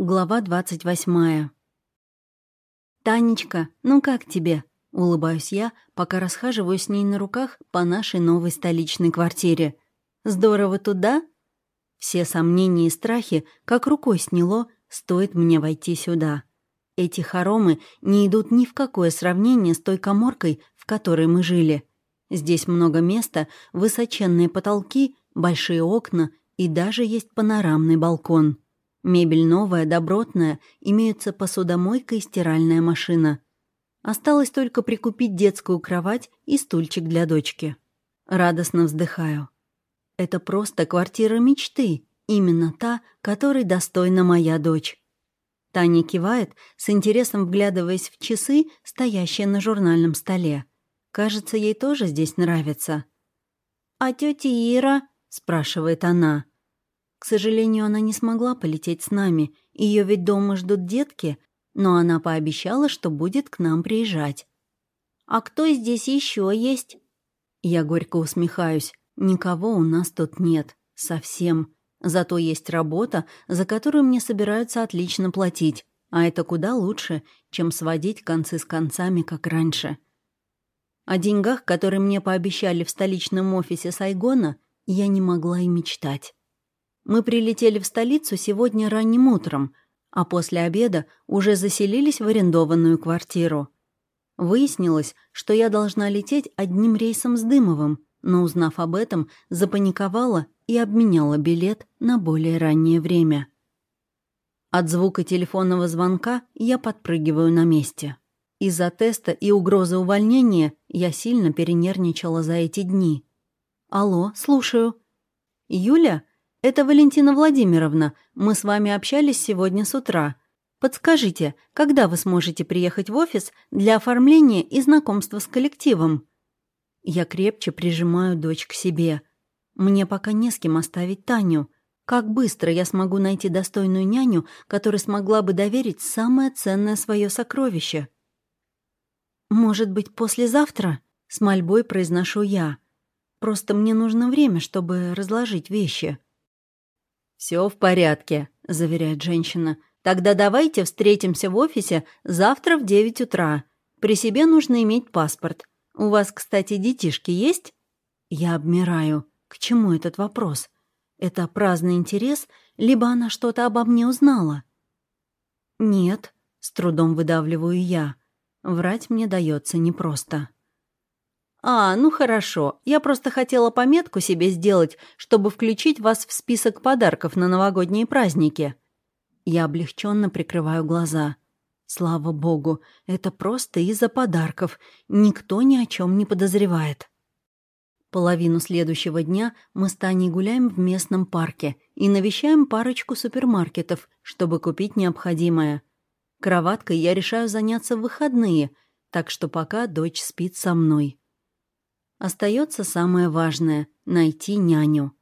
Глава двадцать восьмая. «Танечка, ну как тебе?» — улыбаюсь я, пока расхаживаю с ней на руках по нашей новой столичной квартире. «Здорово туда?» Все сомнения и страхи как рукой сняло, стоит мне войти сюда. Эти хоромы не идут ни в какое сравнение с той коморкой, в которой мы жили. Здесь много места, высоченные потолки, большие окна и даже есть панорамный балкон. Мебель новая, добротная, имеются посудомойка и стиральная машина. Осталось только прикупить детскую кровать и стульчик для дочки. Радостно вздыхаю. Это просто квартира мечты, именно та, которой достойна моя дочь. Таня кивает, с интересом вглядываясь в часы, стоящие на журнальном столе. Кажется, ей тоже здесь нравится. «А тетя Ира?» — спрашивает она. К сожалению, она не смогла полететь с нами. Ее ведь дома ждут детки, но она пообещала, что будет к нам приезжать. «А кто здесь еще есть?» Я горько усмехаюсь. Никого у нас тут нет. Совсем. Зато есть работа, за которую мне собираются отлично платить. А это куда лучше, чем сводить концы с концами, как раньше. О деньгах, которые мне пообещали в столичном офисе Сайгона, я не могла и мечтать. Мы прилетели в столицу сегодня ранним утром, а после обеда уже заселились в арендованную квартиру. Выяснилось, что я должна лететь одним рейсом с Дымовым, но, узнав об этом, запаниковала и обменяла билет на более раннее время. От звука телефонного звонка я подпрыгиваю на месте. Из-за теста и угрозы увольнения я сильно перенервничала за эти дни. «Алло, слушаю». «Юля?» «Это Валентина Владимировна. Мы с вами общались сегодня с утра. Подскажите, когда вы сможете приехать в офис для оформления и знакомства с коллективом?» Я крепче прижимаю дочь к себе. Мне пока не с кем оставить Таню. Как быстро я смогу найти достойную няню, которая смогла бы доверить самое ценное свое сокровище? «Может быть, послезавтра?» — с мольбой произношу я. «Просто мне нужно время, чтобы разложить вещи». Все в порядке», — заверяет женщина. «Тогда давайте встретимся в офисе завтра в девять утра. При себе нужно иметь паспорт. У вас, кстати, детишки есть?» Я обмираю. К чему этот вопрос? Это праздный интерес, либо она что-то обо мне узнала? «Нет», — с трудом выдавливаю я. Врать мне дается непросто. «А, ну хорошо. Я просто хотела пометку себе сделать, чтобы включить вас в список подарков на новогодние праздники». Я облегченно прикрываю глаза. Слава богу, это просто из-за подарков. Никто ни о чем не подозревает. Половину следующего дня мы с Таней гуляем в местном парке и навещаем парочку супермаркетов, чтобы купить необходимое. Кроваткой я решаю заняться в выходные, так что пока дочь спит со мной. Остается самое важное — найти няню.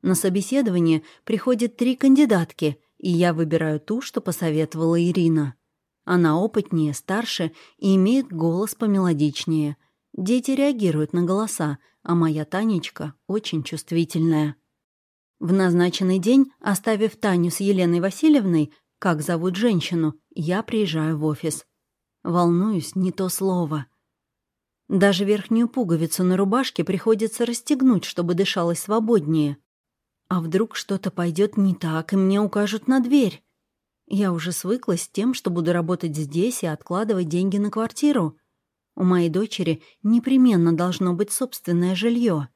На собеседование приходят три кандидатки, и я выбираю ту, что посоветовала Ирина. Она опытнее, старше и имеет голос помелодичнее. Дети реагируют на голоса, а моя Танечка очень чувствительная. В назначенный день, оставив Таню с Еленой Васильевной, как зовут женщину, я приезжаю в офис. Волнуюсь, не то слово — даже верхнюю пуговицу на рубашке приходится расстегнуть, чтобы дышалось свободнее. А вдруг что-то пойдет не так, и мне укажут на дверь? Я уже свыклась с тем, что буду работать здесь и откладывать деньги на квартиру. У моей дочери непременно должно быть собственное жилье.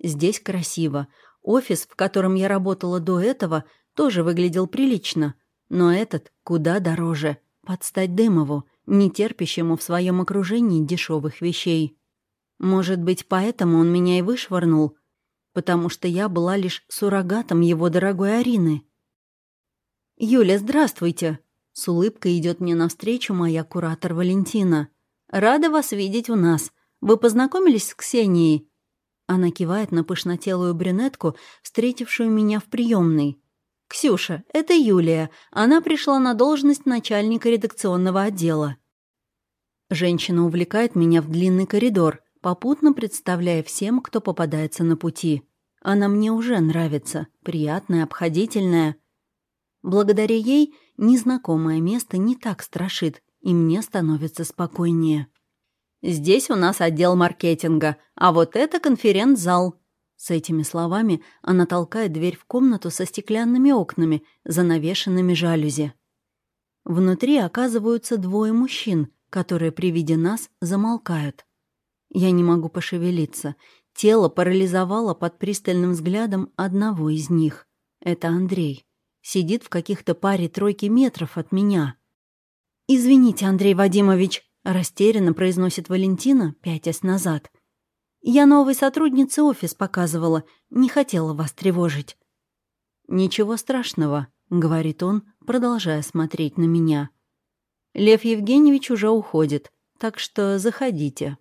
Здесь красиво. Офис, в котором я работала до этого, тоже выглядел прилично. Но этот куда дороже. Подстать Дымову — не терпящему в своем окружении дешевых вещей. Может быть, поэтому он меня и вышвырнул, потому что я была лишь суррогатом его дорогой Арины. «Юля, здравствуйте!» С улыбкой идет мне навстречу моя куратор Валентина. «Рада вас видеть у нас. Вы познакомились с Ксенией?» Она кивает на пышнотелую брюнетку, встретившую меня в приемной. «Ксюша, это Юлия. Она пришла на должность начальника редакционного отдела». Женщина увлекает меня в длинный коридор, попутно представляя всем, кто попадается на пути. Она мне уже нравится, приятная, обходительная. Благодаря ей незнакомое место не так страшит, и мне становится спокойнее. «Здесь у нас отдел маркетинга, а вот это конференц-зал». С этими словами она толкает дверь в комнату со стеклянными окнами, занавешенными жалюзи. Внутри оказываются двое мужчин, которые при виде нас замолкают. Я не могу пошевелиться. Тело парализовало под пристальным взглядом одного из них. Это Андрей. Сидит в каких-то паре-тройке метров от меня. «Извините, Андрей Вадимович», — растерянно произносит Валентина, пятясь назад. «Я новой сотруднице офис показывала, не хотела вас тревожить». «Ничего страшного», — говорит он, продолжая смотреть на меня. «Лев Евгеньевич уже уходит, так что заходите».